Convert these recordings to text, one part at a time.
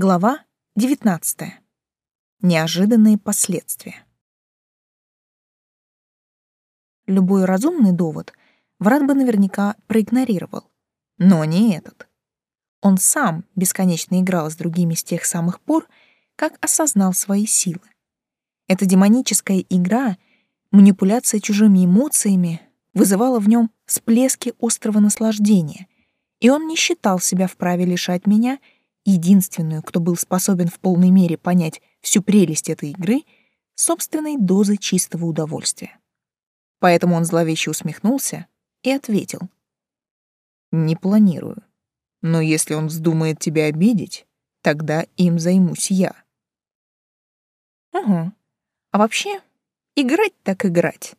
Глава 19. Неожиданные последствия. Любой разумный довод Врат бы наверняка проигнорировал, но не этот. Он сам бесконечно играл с другими с тех самых пор, как осознал свои силы. Эта демоническая игра, манипуляция чужими эмоциями вызывала в нем всплески острого наслаждения, и он не считал себя вправе лишать меня — единственную, кто был способен в полной мере понять всю прелесть этой игры, собственной дозы чистого удовольствия. Поэтому он зловеще усмехнулся и ответил. «Не планирую. Но если он вздумает тебя обидеть, тогда им займусь я». «Угу. А вообще, играть так играть.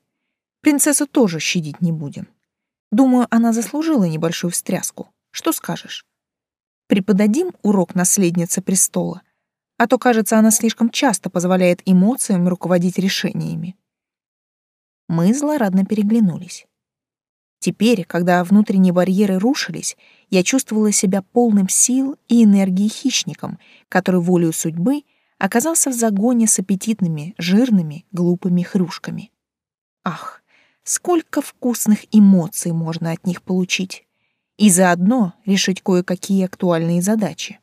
Принцессу тоже щадить не будем. Думаю, она заслужила небольшую встряску. Что скажешь?» Преподадим урок наследнице престола, а то, кажется, она слишком часто позволяет эмоциям руководить решениями. Мы злорадно переглянулись. Теперь, когда внутренние барьеры рушились, я чувствовала себя полным сил и энергии хищником, который волею судьбы оказался в загоне с аппетитными, жирными, глупыми хрюшками. Ах, сколько вкусных эмоций можно от них получить! И заодно решить кое-какие актуальные задачи.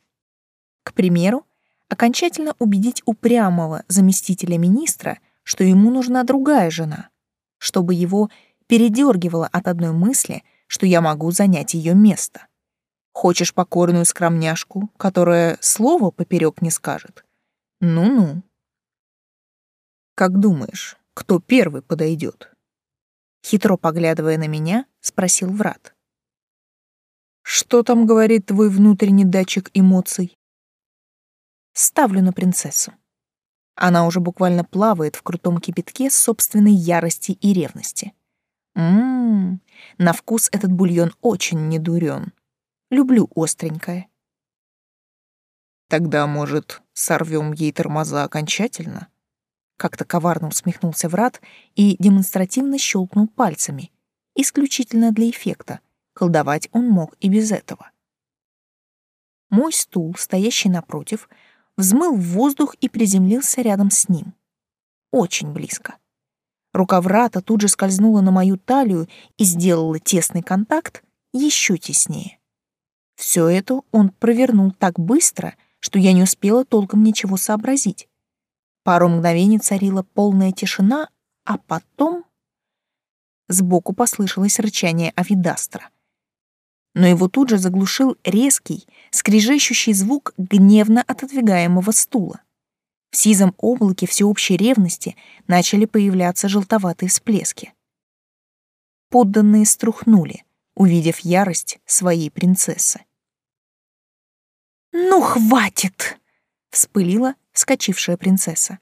К примеру, окончательно убедить упрямого заместителя министра, что ему нужна другая жена, чтобы его передергивало от одной мысли, что я могу занять ее место. Хочешь покорную скромняшку, которая слово поперек не скажет? Ну-ну. Как думаешь, кто первый подойдет? Хитро поглядывая на меня, спросил Врат. Что там говорит твой внутренний датчик эмоций? Ставлю на принцессу. Она уже буквально плавает в крутом кипятке собственной ярости и ревности. Ммм, на вкус этот бульон очень недурен. Люблю остренькое. Тогда, может, сорвем ей тормоза окончательно? Как-то коварно усмехнулся Врат и демонстративно щелкнул пальцами, исключительно для эффекта, Колдовать он мог и без этого. Мой стул, стоящий напротив, взмыл в воздух и приземлился рядом с ним. Очень близко. Рука врата тут же скользнула на мою талию и сделала тесный контакт еще теснее. Все это он провернул так быстро, что я не успела толком ничего сообразить. Пару мгновений царила полная тишина, а потом... Сбоку послышалось рычание Авидастра но его тут же заглушил резкий, скрежещущий звук гневно отодвигаемого стула. В сизом облаке всеобщей ревности начали появляться желтоватые всплески. Подданные струхнули, увидев ярость своей принцессы. «Ну, хватит!» — вспылила вскочившая принцесса.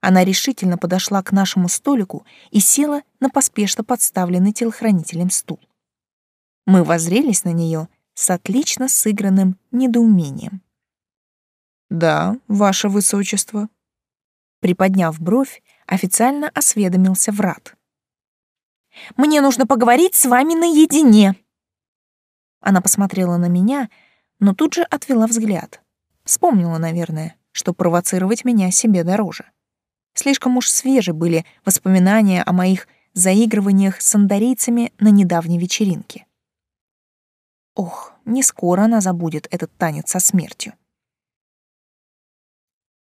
Она решительно подошла к нашему столику и села на поспешно подставленный телохранителем стул. Мы воззрелись на нее с отлично сыгранным недоумением. «Да, ваше высочество». Приподняв бровь, официально осведомился Врат. «Мне нужно поговорить с вами наедине». Она посмотрела на меня, но тут же отвела взгляд. Вспомнила, наверное, что провоцировать меня себе дороже. Слишком уж свежи были воспоминания о моих заигрываниях с андарийцами на недавней вечеринке. Ох, не скоро она забудет этот танец со смертью.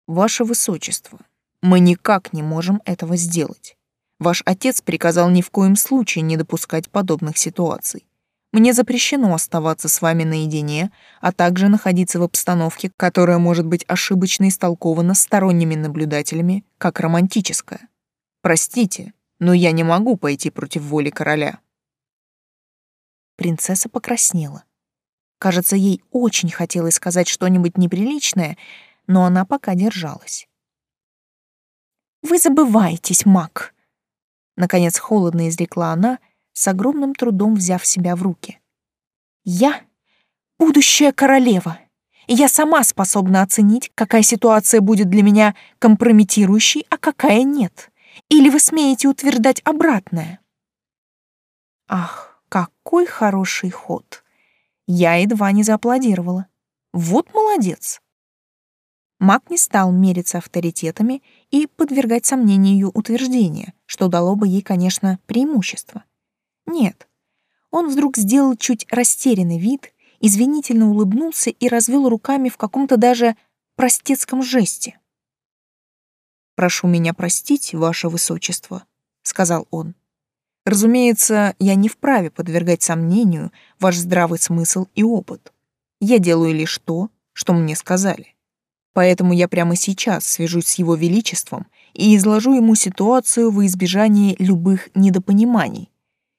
Ваше высочество, мы никак не можем этого сделать. Ваш отец приказал ни в коем случае не допускать подобных ситуаций. Мне запрещено оставаться с вами наедине, а также находиться в обстановке, которая может быть ошибочно истолкована сторонними наблюдателями как романтическая. Простите, но я не могу пойти против воли короля. Принцесса покраснела. Кажется, ей очень хотелось сказать что-нибудь неприличное, но она пока держалась. «Вы забываетесь, маг!» Наконец холодно изрекла она, с огромным трудом взяв себя в руки. «Я — будущая королева, и я сама способна оценить, какая ситуация будет для меня компрометирующей, а какая нет. Или вы смеете утверждать обратное?» Ах, какой хороший ход! Я едва не зааплодировала. Вот молодец. Маг не стал мериться авторитетами и подвергать сомнению ее утверждение, что дало бы ей, конечно, преимущество. Нет. Он вдруг сделал чуть растерянный вид, извинительно улыбнулся и развел руками в каком-то даже простецком жесте. «Прошу меня простить, ваше высочество», — сказал он. «Разумеется, я не вправе подвергать сомнению ваш здравый смысл и опыт. Я делаю лишь то, что мне сказали. Поэтому я прямо сейчас свяжусь с его величеством и изложу ему ситуацию во избежание любых недопониманий.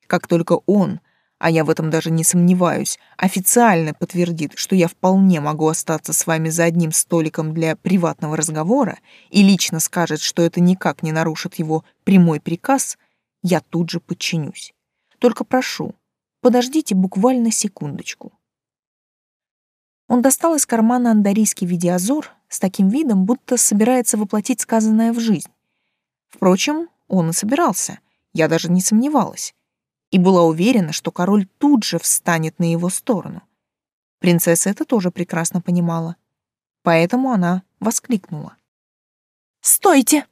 Как только он, а я в этом даже не сомневаюсь, официально подтвердит, что я вполне могу остаться с вами за одним столиком для приватного разговора и лично скажет, что это никак не нарушит его прямой приказ, я тут же подчинюсь. Только прошу, подождите буквально секундочку. Он достал из кармана андарийский видеозор с таким видом, будто собирается воплотить сказанное в жизнь. Впрочем, он и собирался, я даже не сомневалась, и была уверена, что король тут же встанет на его сторону. Принцесса это тоже прекрасно понимала, поэтому она воскликнула. «Стойте!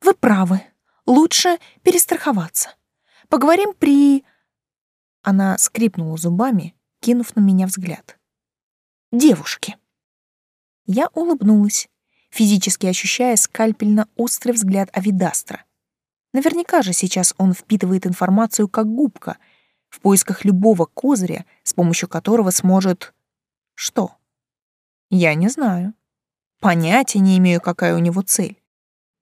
Вы правы, лучше перестраховаться. Поговорим при...» Она скрипнула зубами, кинув на меня взгляд девушки. Я улыбнулась, физически ощущая скальпельно-острый взгляд Авидастра. Наверняка же сейчас он впитывает информацию как губка, в поисках любого козыря, с помощью которого сможет... Что? Я не знаю. Понятия не имею, какая у него цель.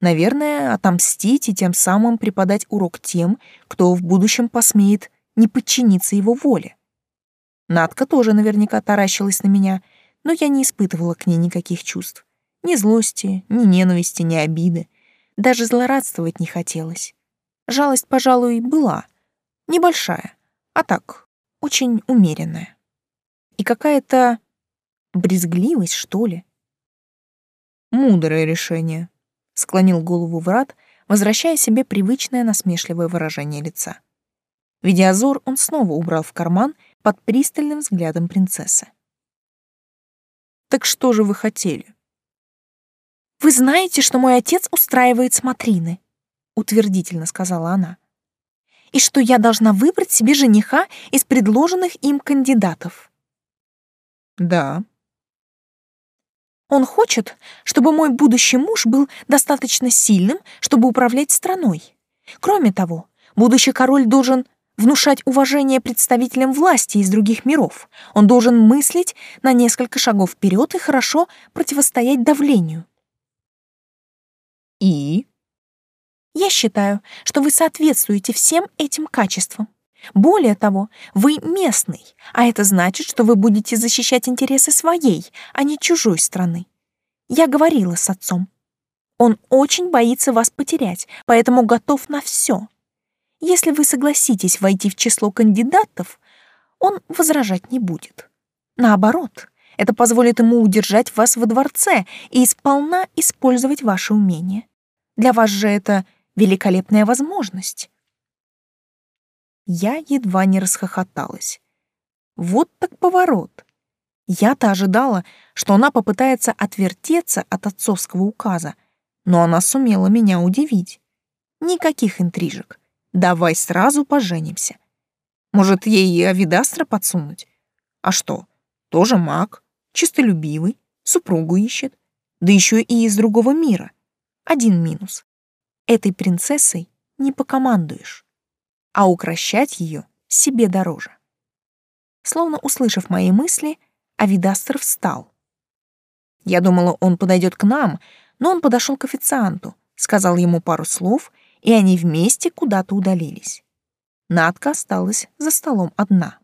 Наверное, отомстить и тем самым преподать урок тем, кто в будущем посмеет не подчиниться его воле. Надка тоже наверняка таращилась на меня, но я не испытывала к ней никаких чувств. Ни злости, ни ненависти, ни обиды. Даже злорадствовать не хотелось. Жалость, пожалуй, была. Небольшая, а так, очень умеренная. И какая-то брезгливость, что ли. «Мудрое решение», — склонил голову врат, возвращая себе привычное насмешливое выражение лица. Видеозор он снова убрал в карман — под пристальным взглядом принцессы. «Так что же вы хотели?» «Вы знаете, что мой отец устраивает смотрины», — утвердительно сказала она, «и что я должна выбрать себе жениха из предложенных им кандидатов». «Да», он хочет, чтобы мой будущий муж был достаточно сильным, чтобы управлять страной. Кроме того, будущий король должен внушать уважение представителям власти из других миров. Он должен мыслить на несколько шагов вперед и хорошо противостоять давлению. И? Я считаю, что вы соответствуете всем этим качествам. Более того, вы местный, а это значит, что вы будете защищать интересы своей, а не чужой страны. Я говорила с отцом. Он очень боится вас потерять, поэтому готов на все. Если вы согласитесь войти в число кандидатов, он возражать не будет. Наоборот, это позволит ему удержать вас во дворце и сполна использовать ваши умения. Для вас же это великолепная возможность. Я едва не расхохоталась. Вот так поворот. Я-то ожидала, что она попытается отвертеться от отцовского указа, но она сумела меня удивить. Никаких интрижек. Давай сразу поженимся. Может, ей и Авидастра подсунуть? А что, тоже маг, чистолюбивый, супругу ищет, да еще и из другого мира. Один минус. Этой принцессой не покомандуешь, а укращать ее себе дороже. Словно услышав мои мысли, Авидастр встал. Я думала, он подойдет к нам, но он подошел к официанту, сказал ему пару слов и они вместе куда-то удалились. Надка осталась за столом одна.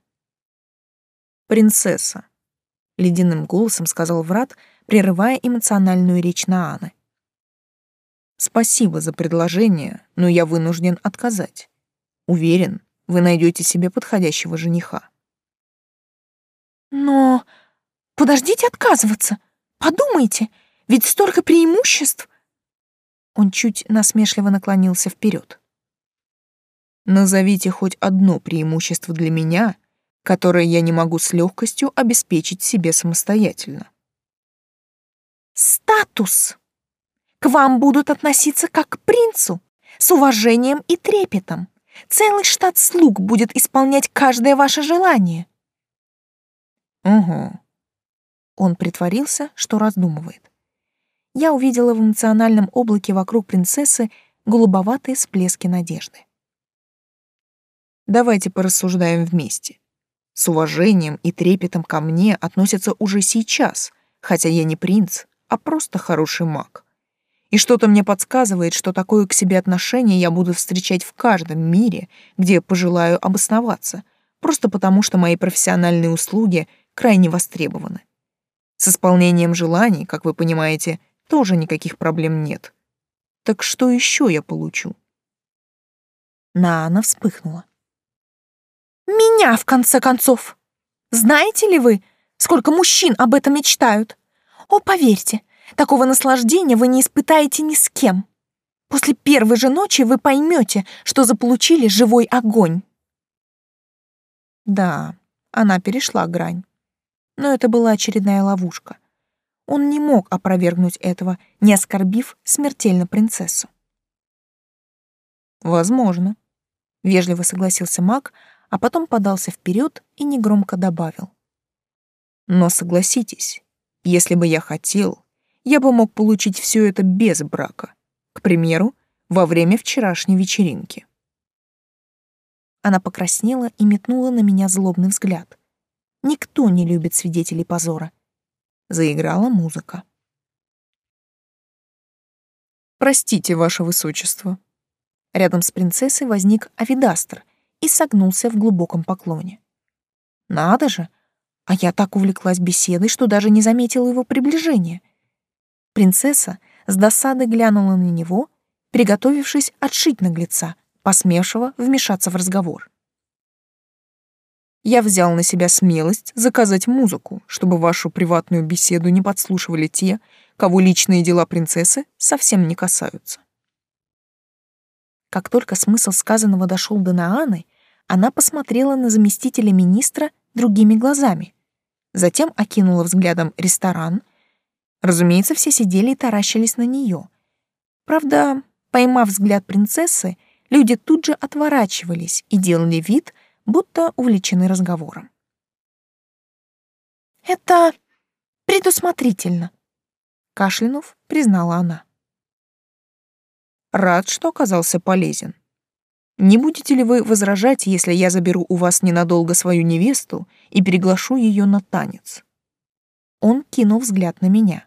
«Принцесса», — ледяным голосом сказал Врат, прерывая эмоциональную речь Нааны. «Спасибо за предложение, но я вынужден отказать. Уверен, вы найдете себе подходящего жениха». «Но подождите отказываться. Подумайте, ведь столько преимуществ!» Он чуть насмешливо наклонился вперед. Назовите хоть одно преимущество для меня, которое я не могу с легкостью обеспечить себе самостоятельно. Статус. К вам будут относиться как к принцу, с уважением и трепетом. Целый штат слуг будет исполнять каждое ваше желание. Угу. Он притворился, что раздумывает. Я увидела в эмоциональном облаке вокруг принцессы голубоватые всплески надежды. Давайте порассуждаем вместе. С уважением и трепетом ко мне относятся уже сейчас, хотя я не принц, а просто хороший маг. И что-то мне подсказывает, что такое к себе отношение я буду встречать в каждом мире, где пожелаю обосноваться, просто потому что мои профессиональные услуги крайне востребованы. С исполнением желаний, как вы понимаете, тоже никаких проблем нет. Так что еще я получу? Наана вспыхнула. Меня, в конце концов. Знаете ли вы, сколько мужчин об этом мечтают? О, поверьте, такого наслаждения вы не испытаете ни с кем. После первой же ночи вы поймете, что заполучили живой огонь. Да, она перешла грань. Но это была очередная ловушка. Он не мог опровергнуть этого, не оскорбив смертельно принцессу. «Возможно», — вежливо согласился маг, а потом подался вперед и негромко добавил. Но согласитесь, если бы я хотел, я бы мог получить все это без брака. К примеру, во время вчерашней вечеринки. Она покраснела и метнула на меня злобный взгляд. Никто не любит свидетелей позора. Заиграла музыка. «Простите, ваше высочество». Рядом с принцессой возник Авидастр — и согнулся в глубоком поклоне. Надо же, а я так увлеклась беседой, что даже не заметила его приближения. Принцесса с досадой глянула на него, приготовившись отшить наглеца, посмевшего вмешаться в разговор. Я взял на себя смелость заказать музыку, чтобы вашу приватную беседу не подслушивали те, кого личные дела принцессы совсем не касаются. Как только смысл сказанного дошел до Нааны, она посмотрела на заместителя министра другими глазами. Затем окинула взглядом ресторан. Разумеется, все сидели и таращились на нее. Правда, поймав взгляд принцессы, люди тут же отворачивались и делали вид, будто увлечены разговором. «Это предусмотрительно», — кашлянув, признала она. Рад, что оказался полезен. Не будете ли вы возражать, если я заберу у вас ненадолго свою невесту и приглашу ее на танец? Он кинул взгляд на меня.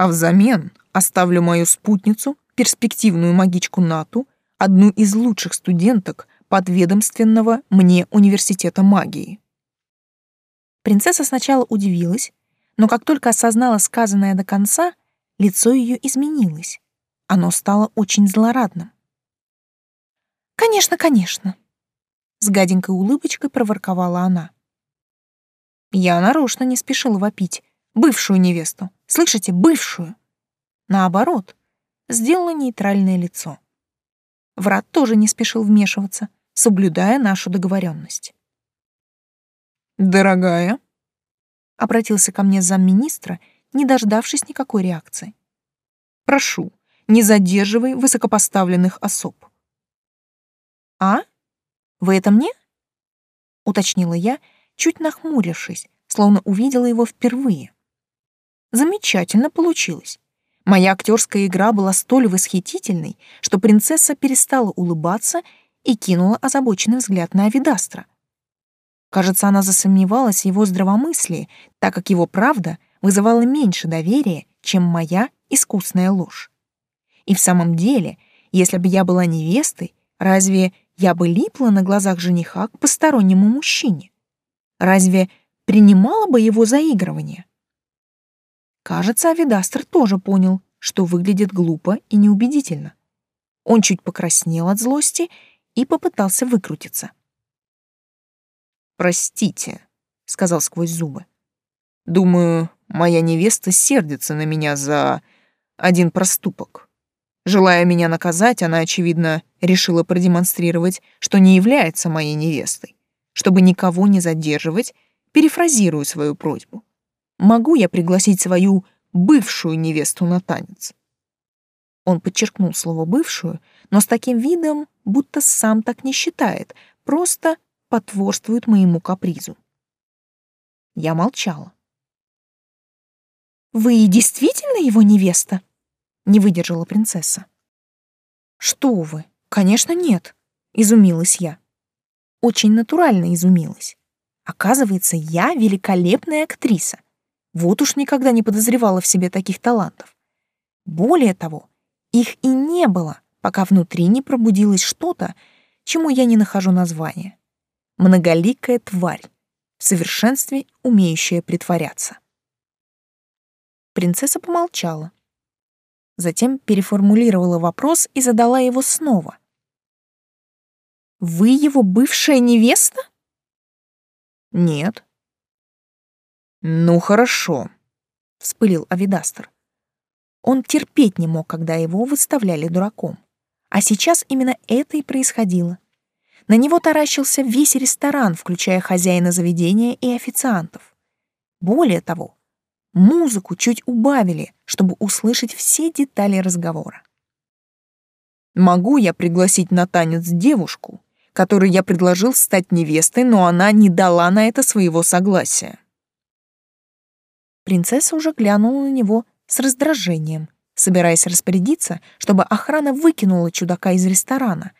А взамен оставлю мою спутницу, перспективную магичку Нату, одну из лучших студенток подведомственного мне университета магии. Принцесса сначала удивилась, но как только осознала сказанное до конца, лицо ее изменилось. Оно стало очень злорадным. «Конечно, конечно», — с гаденькой улыбочкой проворковала она. Я нарочно не спешила вопить. Бывшую невесту. Слышите, бывшую. Наоборот, сделала нейтральное лицо. Врат тоже не спешил вмешиваться, соблюдая нашу договоренность. «Дорогая», — обратился ко мне замминистра, не дождавшись никакой реакции. «Прошу, не задерживай высокопоставленных особ. «А? Вы это мне?» — уточнила я, чуть нахмурившись, словно увидела его впервые. Замечательно получилось. Моя актерская игра была столь восхитительной, что принцесса перестала улыбаться и кинула озабоченный взгляд на Авидастра. Кажется, она засомневалась в его здравомыслии, так как его правда вызывала меньше доверия, чем моя искусная ложь. И в самом деле, если бы я была невестой, разве я бы липла на глазах жениха к постороннему мужчине? Разве принимала бы его заигрывание? Кажется, Авидастер тоже понял, что выглядит глупо и неубедительно. Он чуть покраснел от злости и попытался выкрутиться. «Простите», — сказал сквозь зубы. «Думаю, моя невеста сердится на меня за один проступок. Желая меня наказать, она, очевидно, решила продемонстрировать, что не является моей невестой. Чтобы никого не задерживать, перефразирую свою просьбу. Могу я пригласить свою бывшую невесту на танец. Он подчеркнул слово «бывшую», но с таким видом, будто сам так не считает, просто потворствует моему капризу. Я молчала. «Вы действительно его невеста?» — не выдержала принцесса. «Что вы? Конечно, нет», — изумилась я. Очень натурально изумилась. Оказывается, я великолепная актриса. Вот уж никогда не подозревала в себе таких талантов. Более того, их и не было, пока внутри не пробудилось что-то, чему я не нахожу названия. Многоликая тварь, в совершенстве умеющая притворяться. Принцесса помолчала. Затем переформулировала вопрос и задала его снова. «Вы его бывшая невеста?» «Нет». «Ну, хорошо», — вспылил Авидастер. Он терпеть не мог, когда его выставляли дураком. А сейчас именно это и происходило. На него таращился весь ресторан, включая хозяина заведения и официантов. Более того, Музыку чуть убавили, чтобы услышать все детали разговора. Могу я пригласить на танец девушку, которой я предложил стать невестой, но она не дала на это своего согласия. Принцесса уже глянула на него с раздражением, собираясь распорядиться, чтобы охрана выкинула чудака из ресторана.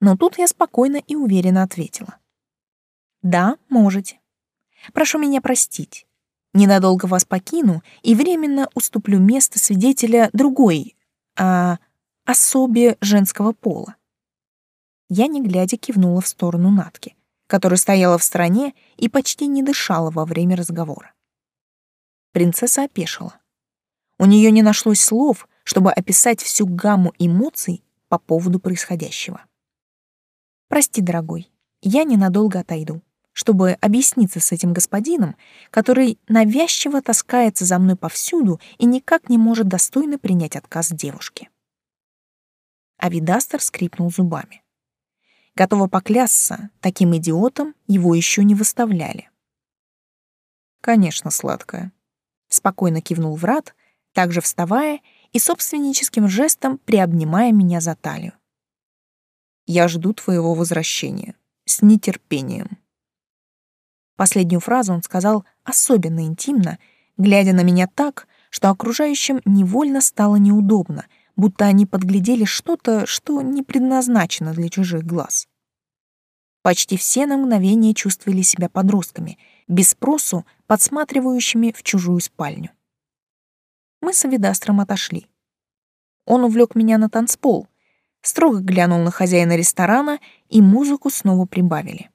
Но тут я спокойно и уверенно ответила. «Да, можете. Прошу меня простить. Ненадолго вас покину и временно уступлю место свидетеля другой, а особе женского пола. Я, не глядя, кивнула в сторону Натки, которая стояла в стороне и почти не дышала во время разговора. Принцесса опешила. У нее не нашлось слов, чтобы описать всю гамму эмоций по поводу происходящего. «Прости, дорогой, я ненадолго отойду чтобы объясниться с этим господином, который навязчиво таскается за мной повсюду и никак не может достойно принять отказ девушки. Авидастер скрипнул зубами. Готова поклясться, таким идиотом его еще не выставляли. «Конечно, сладкая», — спокойно кивнул Врат, также вставая и собственническим жестом приобнимая меня за талию. «Я жду твоего возвращения. С нетерпением». Последнюю фразу он сказал особенно интимно, глядя на меня так, что окружающим невольно стало неудобно, будто они подглядели что-то, что не предназначено для чужих глаз. Почти все на мгновение чувствовали себя подростками, без спросу подсматривающими в чужую спальню. Мы с Авидастром отошли. Он увлек меня на танцпол, строго глянул на хозяина ресторана, и музыку снова прибавили.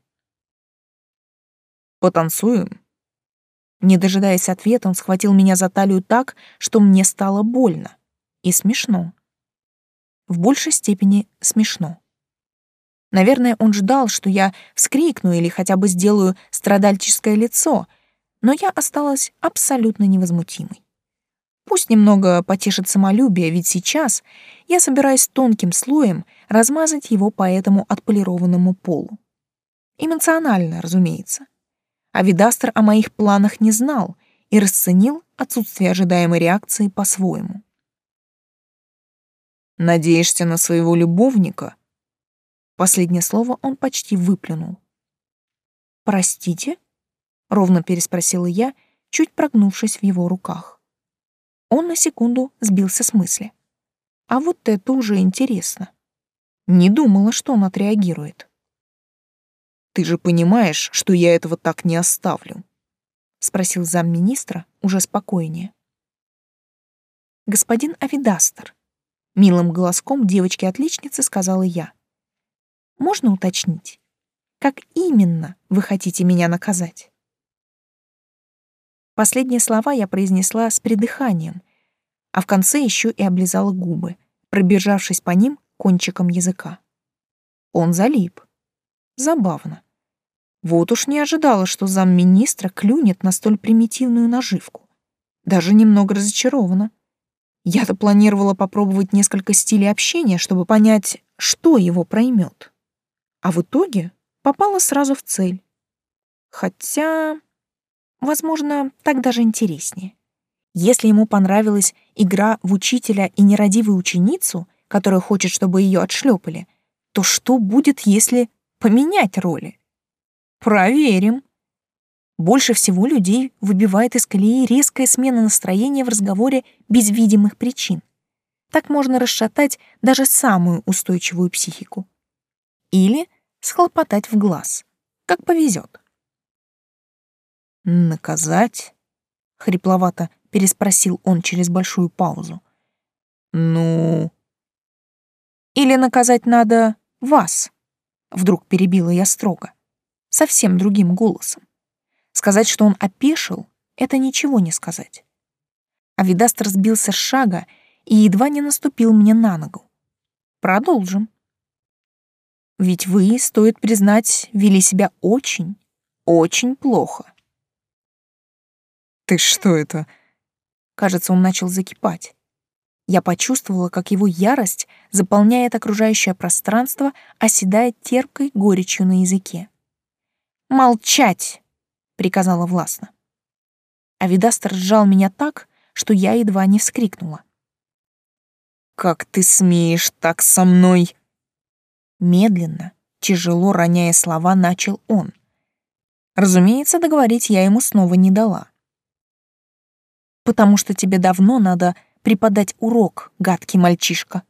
Потанцуем?» Не дожидаясь ответа, он схватил меня за талию так, что мне стало больно. И смешно. В большей степени смешно. Наверное, он ждал, что я вскрикну или хотя бы сделаю страдальческое лицо, но я осталась абсолютно невозмутимой. Пусть немного потешит самолюбие, ведь сейчас я собираюсь тонким слоем размазать его по этому отполированному полу. Эмоционально, разумеется. А Видастер о моих планах не знал и расценил отсутствие ожидаемой реакции по-своему. «Надеешься на своего любовника?» Последнее слово он почти выплюнул. «Простите?» — ровно переспросила я, чуть прогнувшись в его руках. Он на секунду сбился с мысли. А вот это уже интересно. Не думала, что он отреагирует. Ты же понимаешь, что я этого так не оставлю?» — спросил замминистра уже спокойнее. «Господин Авидастер», — милым голоском девочки-отличницы сказала я, — «можно уточнить, как именно вы хотите меня наказать?» Последние слова я произнесла с придыханием, а в конце еще и облизала губы, пробежавшись по ним кончиком языка. Он залип. Забавно. Вот уж не ожидала, что замминистра клюнет на столь примитивную наживку. Даже немного разочарована. Я-то планировала попробовать несколько стилей общения, чтобы понять, что его проймет. А в итоге попала сразу в цель. Хотя, возможно, так даже интереснее. Если ему понравилась игра в учителя и нерадивую ученицу, которая хочет, чтобы ее отшлепали, то что будет, если поменять роли? Проверим. Больше всего людей выбивает из колеи резкая смена настроения в разговоре без видимых причин. Так можно расшатать даже самую устойчивую психику. Или схлопотать в глаз, как повезет. «Наказать?» — хрипловато переспросил он через большую паузу. «Ну...» «Или наказать надо вас?» — вдруг перебила я строго, совсем другим голосом. Сказать, что он опешил, это ничего не сказать. Авидаст разбился с шага и едва не наступил мне на ногу. Продолжим. Ведь вы, стоит признать, вели себя очень, очень плохо. Ты что это? Кажется, он начал закипать. Я почувствовала, как его ярость заполняет окружающее пространство, оседая терпкой горечью на языке. «Молчать!» — приказала властно. Авидастер сжал меня так, что я едва не вскрикнула. «Как ты смеешь так со мной?» Медленно, тяжело роняя слова, начал он. Разумеется, договорить я ему снова не дала. «Потому что тебе давно надо преподать урок, гадкий мальчишка».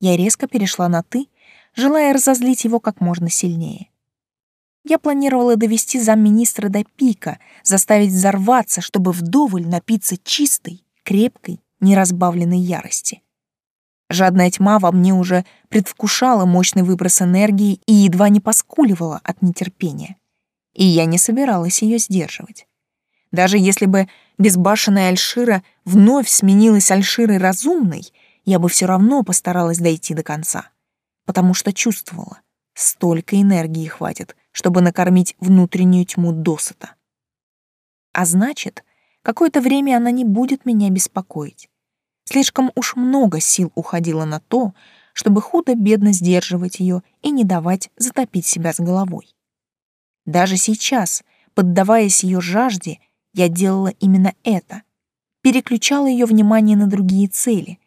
Я резко перешла на «ты», желая разозлить его как можно сильнее. Я планировала довести замминистра до пика, заставить взорваться, чтобы вдоволь напиться чистой, крепкой, неразбавленной ярости. Жадная тьма во мне уже предвкушала мощный выброс энергии и едва не поскуливала от нетерпения. И я не собиралась ее сдерживать. Даже если бы безбашенная Альшира вновь сменилась Альширой разумной, я бы все равно постаралась дойти до конца. Потому что чувствовала, столько энергии хватит, чтобы накормить внутреннюю тьму досыта. А значит, какое-то время она не будет меня беспокоить. Слишком уж много сил уходило на то, чтобы худо-бедно сдерживать ее и не давать затопить себя с головой. Даже сейчас, поддаваясь ее жажде, я делала именно это. Переключала ее внимание на другие цели,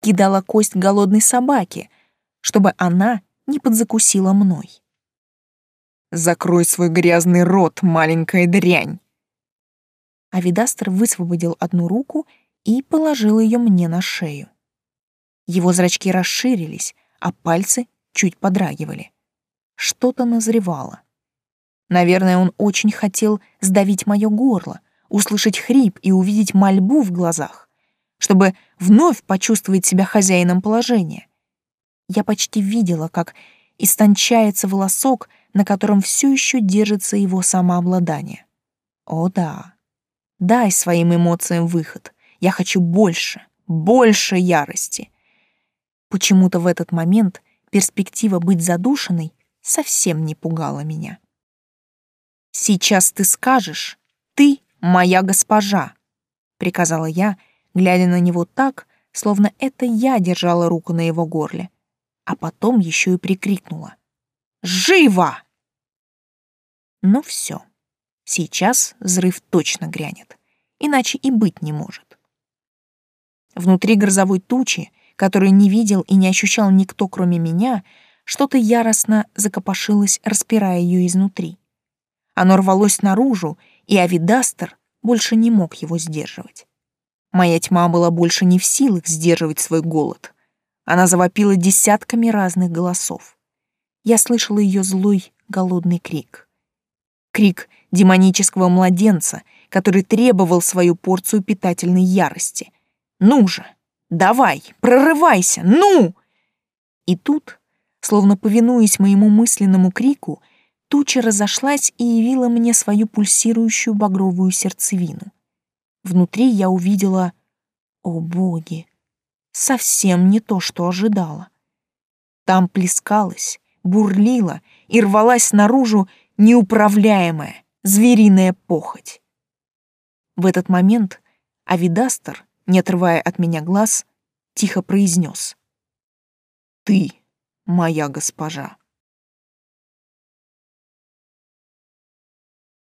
кидала кость голодной собаке, чтобы она не подзакусила мной. «Закрой свой грязный рот, маленькая дрянь!» Авидастер высвободил одну руку и положил ее мне на шею. Его зрачки расширились, а пальцы чуть подрагивали. Что-то назревало. Наверное, он очень хотел сдавить мое горло, услышать хрип и увидеть мольбу в глазах, чтобы вновь почувствовать себя хозяином положения. Я почти видела, как истончается волосок, на котором все еще держится его самообладание. О да, дай своим эмоциям выход. Я хочу больше, больше ярости. Почему-то в этот момент перспектива быть задушенной совсем не пугала меня. «Сейчас ты скажешь, ты моя госпожа», — приказала я, глядя на него так, словно это я держала руку на его горле, а потом еще и прикрикнула. «Живо!» Ну все, сейчас взрыв точно грянет, иначе и быть не может. Внутри грозовой тучи, которую не видел и не ощущал никто, кроме меня, что-то яростно закопошилось, распирая ее изнутри. Оно рвалось наружу, и Авидастер больше не мог его сдерживать. Моя тьма была больше не в силах сдерживать свой голод. Она завопила десятками разных голосов. Я слышала ее злой, голодный крик. Крик демонического младенца, который требовал свою порцию питательной ярости. Ну же, давай, прорывайся, ну! И тут, словно повинуясь моему мысленному крику, туча разошлась и явила мне свою пульсирующую багровую сердцевину. Внутри я увидела, о боги, совсем не то, что ожидала. Там плескалась, бурлила и рвалась наружу неуправляемая звериная похоть. В этот момент Авидастер не отрывая от меня глаз, тихо произнес. «Ты моя госпожа».